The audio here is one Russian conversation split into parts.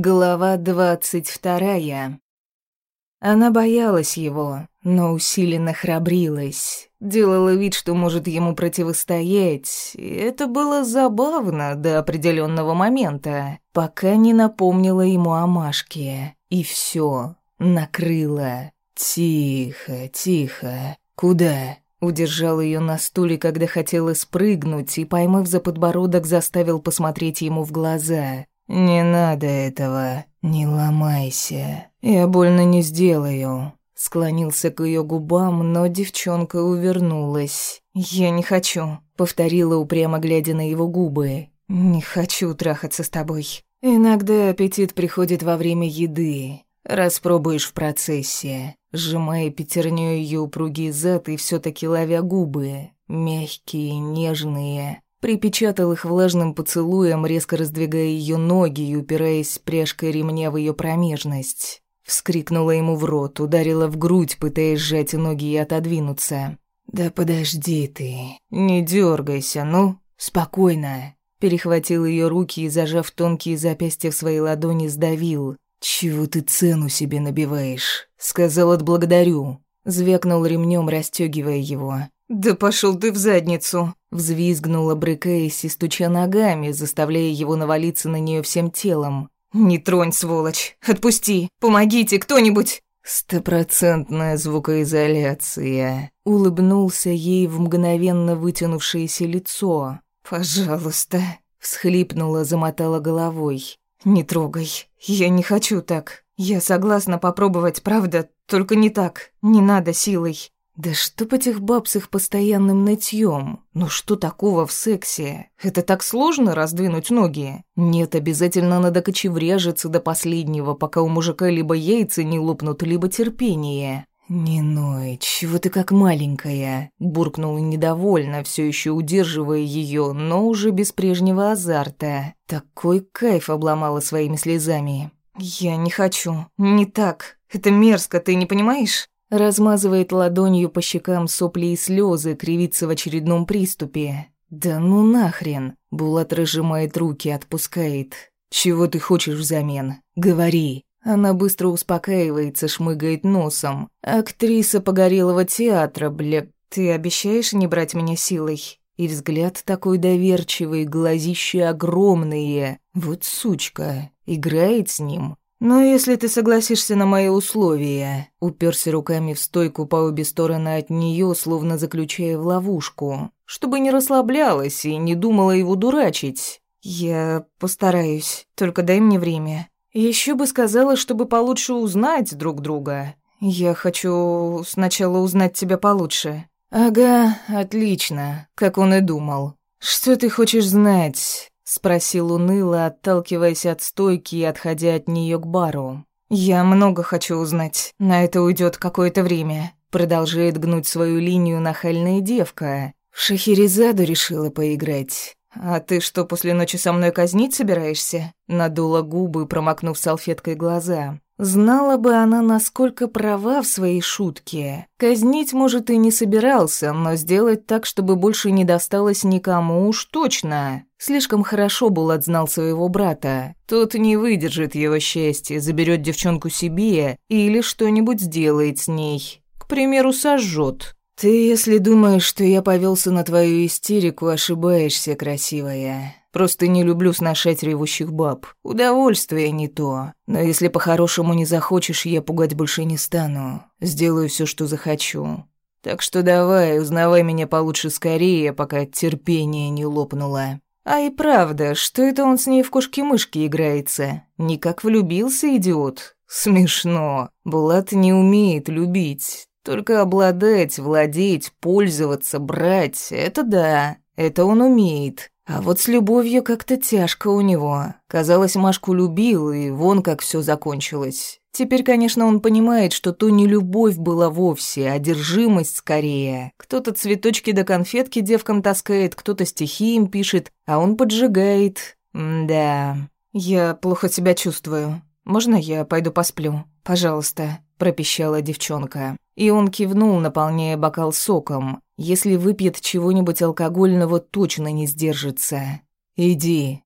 Глава двадцать вторая. Она боялась его, но усиленно храбрилась, делала вид, что может ему противостоять, и это было забавно до определенного момента, пока не напомнила ему о Машке. И все, накрыла. Тихо, тихо. Куда? Удержал ее на стуле, когда хотела спрыгнуть, и, поймав за подбородок, заставил посмотреть ему в глаза. «Не надо этого, не ломайся, я больно не сделаю». Склонился к ее губам, но девчонка увернулась. «Я не хочу», — повторила упрямо, глядя на его губы. «Не хочу трахаться с тобой». Иногда аппетит приходит во время еды. Распробуешь в процессе, сжимая пятернёй ее упругий зад и все таки ловя губы, мягкие, нежные, Припечатал их влажным поцелуем, резко раздвигая ее ноги и упираясь пряжкой ремня в ее промежность. Вскрикнула ему в рот, ударила в грудь, пытаясь сжать ноги и отодвинуться. «Да подожди ты, не дергайся, ну, спокойно». Перехватил ее руки и, зажав тонкие запястья в своей ладони, сдавил. «Чего ты цену себе набиваешь?» Сказал «отблагодарю». Звякнул ремнем, расстегивая его. «Да пошел ты в задницу!» Взвизгнула, и стуча ногами, заставляя его навалиться на нее всем телом. «Не тронь, сволочь! Отпусти! Помогите, кто-нибудь!» «Стопроцентная звукоизоляция», — улыбнулся ей в мгновенно вытянувшееся лицо. «Пожалуйста», — всхлипнула, замотала головой. «Не трогай, я не хочу так. Я согласна попробовать, правда, только не так. Не надо силой. Да что по этих баб с их постоянным нытьем? Ну что такого в сексе? Это так сложно раздвинуть ноги? Нет, обязательно надо кочевряжиться до последнего, пока у мужика либо яйца не лопнут, либо терпение. «Не ной, чего ты как маленькая?» Буркнул недовольно, все еще удерживая ее, но уже без прежнего азарта. Такой кайф обломала своими слезами. «Я не хочу. Не так. Это мерзко, ты не понимаешь?» Размазывает ладонью по щекам сопли и слезы, кривится в очередном приступе. «Да ну нахрен!» Булат разжимает руки, отпускает. «Чего ты хочешь взамен? Говори!» Она быстро успокаивается, шмыгает носом. «Актриса погорелого театра, бля... Ты обещаешь не брать меня силой?» И взгляд такой доверчивый, глазища огромные. Вот сучка. Играет с ним. «Но если ты согласишься на мои условия», уперся руками в стойку по обе стороны от нее, словно заключая в ловушку, чтобы не расслаблялась и не думала его дурачить. «Я постараюсь, только дай мне время. Еще бы сказала, чтобы получше узнать друг друга. Я хочу сначала узнать тебя получше». «Ага, отлично, как он и думал. Что ты хочешь знать?» Спросил уныло, отталкиваясь от стойки и отходя от нее к бару. «Я много хочу узнать. На это уйдет какое-то время». Продолжает гнуть свою линию нахальная девка. В Шахерезаду решила поиграть. «А ты что, после ночи со мной казнить собираешься?» Надула губы, промокнув салфеткой глаза. Знала бы она, насколько права в своей шутке. Казнить, может, и не собирался, но сделать так, чтобы больше не досталось никому уж точно. Слишком хорошо Булат знал своего брата. Тот не выдержит его счастья, заберет девчонку себе или что-нибудь сделает с ней. К примеру, сожжет. «Ты, если думаешь, что я повелся на твою истерику, ошибаешься, красивая. Просто не люблю сношать ревущих баб. Удовольствие не то. Но если по-хорошему не захочешь, я пугать больше не стану. Сделаю все, что захочу. Так что давай, узнавай меня получше скорее, пока терпение не лопнуло. А и правда, что это он с ней в кошки-мышки играется? Никак влюбился, идиот? Смешно. Булат не умеет любить. Только обладать, владеть, пользоваться, брать — это да, это он умеет. А вот с любовью как-то тяжко у него. Казалось, Машку любил, и вон как все закончилось. Теперь, конечно, он понимает, что то не любовь была вовсе, а одержимость скорее. Кто-то цветочки до конфетки девкам таскает, кто-то стихи им пишет, а он поджигает. М да. Я плохо себя чувствую. Можно я пойду посплю? Пожалуйста, пропищала девчонка. И он кивнул, наполняя бокал соком. Если выпьет чего-нибудь алкогольного, точно не сдержится. «Иди».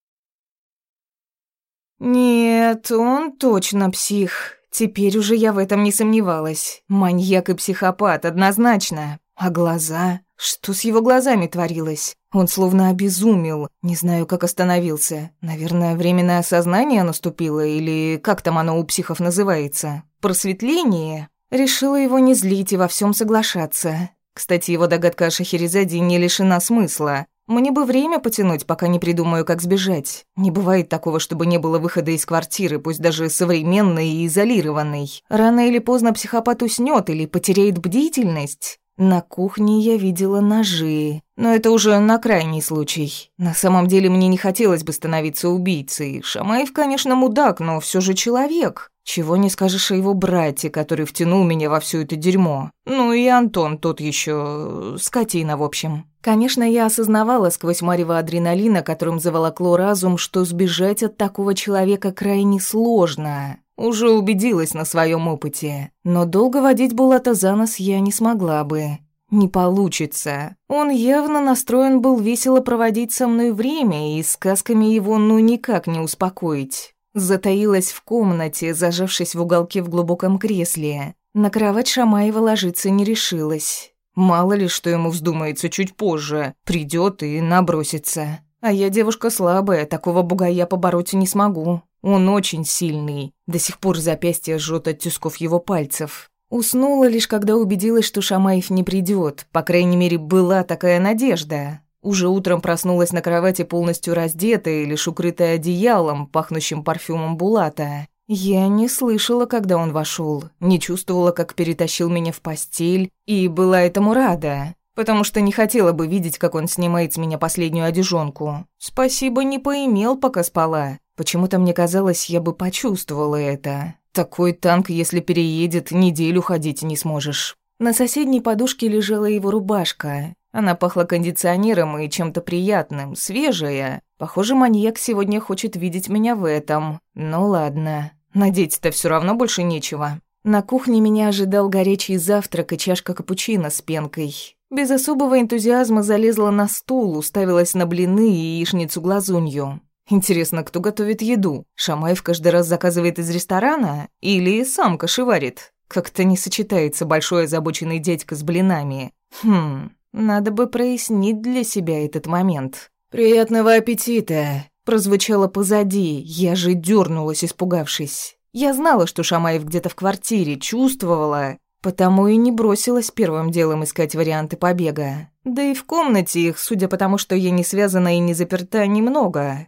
«Нет, он точно псих. Теперь уже я в этом не сомневалась. Маньяк и психопат, однозначно. А глаза? Что с его глазами творилось? Он словно обезумел. Не знаю, как остановился. Наверное, временное осознание наступило, или как там оно у психов называется? Просветление? Решила его не злить и во всем соглашаться. Кстати, его догадка о Шахерезаде не лишена смысла. Мне бы время потянуть, пока не придумаю, как сбежать. Не бывает такого, чтобы не было выхода из квартиры, пусть даже современной и изолированной. Рано или поздно психопат уснет или потеряет бдительность. На кухне я видела ножи, но это уже на крайний случай. На самом деле мне не хотелось бы становиться убийцей. Шамаев, конечно, мудак, но все же человек. Чего не скажешь о его брате, который втянул меня во все это дерьмо. Ну и Антон тот еще скотина, в общем. Конечно, я осознавала сквозь марево адреналина, которым заволокло разум, что сбежать от такого человека крайне сложно. Уже убедилась на своем опыте. Но долго водить Булата за нос я не смогла бы. Не получится. Он явно настроен был весело проводить со мной время, и сказками его ну никак не успокоить. Затаилась в комнате, зажавшись в уголке в глубоком кресле. На кровать Шамаева ложиться не решилась. Мало ли, что ему вздумается чуть позже. Придет и набросится. А я девушка слабая, такого бугая побороть не смогу. Он очень сильный. До сих пор запястье жжет от тисков его пальцев. Уснула лишь когда убедилась, что Шамаев не придет. По крайней мере, была такая надежда. Уже утром проснулась на кровати полностью раздетая, лишь укрытая одеялом, пахнущим парфюмом Булата. Я не слышала, когда он вошел, не чувствовала, как перетащил меня в постель, и была этому рада, потому что не хотела бы видеть, как он снимает с меня последнюю одежонку. Спасибо, не поимел, пока спала. Почему-то мне казалось, я бы почувствовала это. Такой танк, если переедет, неделю ходить не сможешь. На соседней подушке лежала его рубашка. Она пахла кондиционером и чем-то приятным, свежая. Похоже, маньяк сегодня хочет видеть меня в этом. Ну ладно, надеть-то все равно больше нечего. На кухне меня ожидал горячий завтрак и чашка капучино с пенкой. Без особого энтузиазма залезла на стул, уставилась на блины и яичницу-глазунью. Интересно, кто готовит еду? Шамаев каждый раз заказывает из ресторана или сам кошеварит? Как-то не сочетается большой озабоченный дядька с блинами. Хм, надо бы прояснить для себя этот момент. «Приятного аппетита!» прозвучало позади, я же дернулась, испугавшись. Я знала, что Шамаев где-то в квартире, чувствовала, потому и не бросилась первым делом искать варианты побега. Да и в комнате их, судя по тому, что я не связана и не заперта, немного.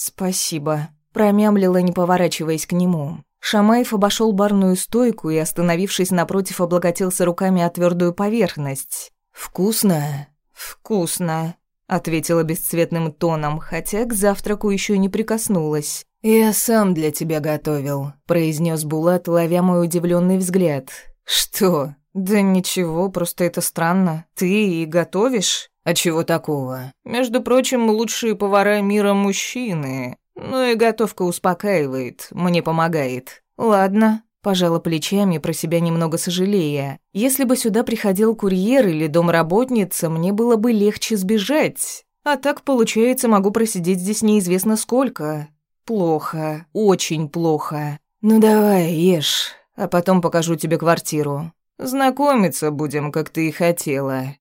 «Спасибо», — промямлила, не поворачиваясь к нему. Шамаев обошел барную стойку и, остановившись напротив, облокотился руками о твердую поверхность. «Вкусно?» «Вкусно», — ответила бесцветным тоном, хотя к завтраку еще не прикоснулась. «Я сам для тебя готовил», — произнес Булат, ловя мой удивленный взгляд. «Что? Да ничего, просто это странно. Ты и готовишь?» А чего такого? Между прочим, лучшие повара мира мужчины. Ну и готовка успокаивает, мне помогает. Ладно, пожала плечами, про себя немного сожалея. Если бы сюда приходил курьер или домработница, мне было бы легче сбежать. А так, получается, могу просидеть здесь неизвестно сколько. Плохо, очень плохо. Ну давай, ешь, а потом покажу тебе квартиру. Знакомиться будем, как ты и хотела.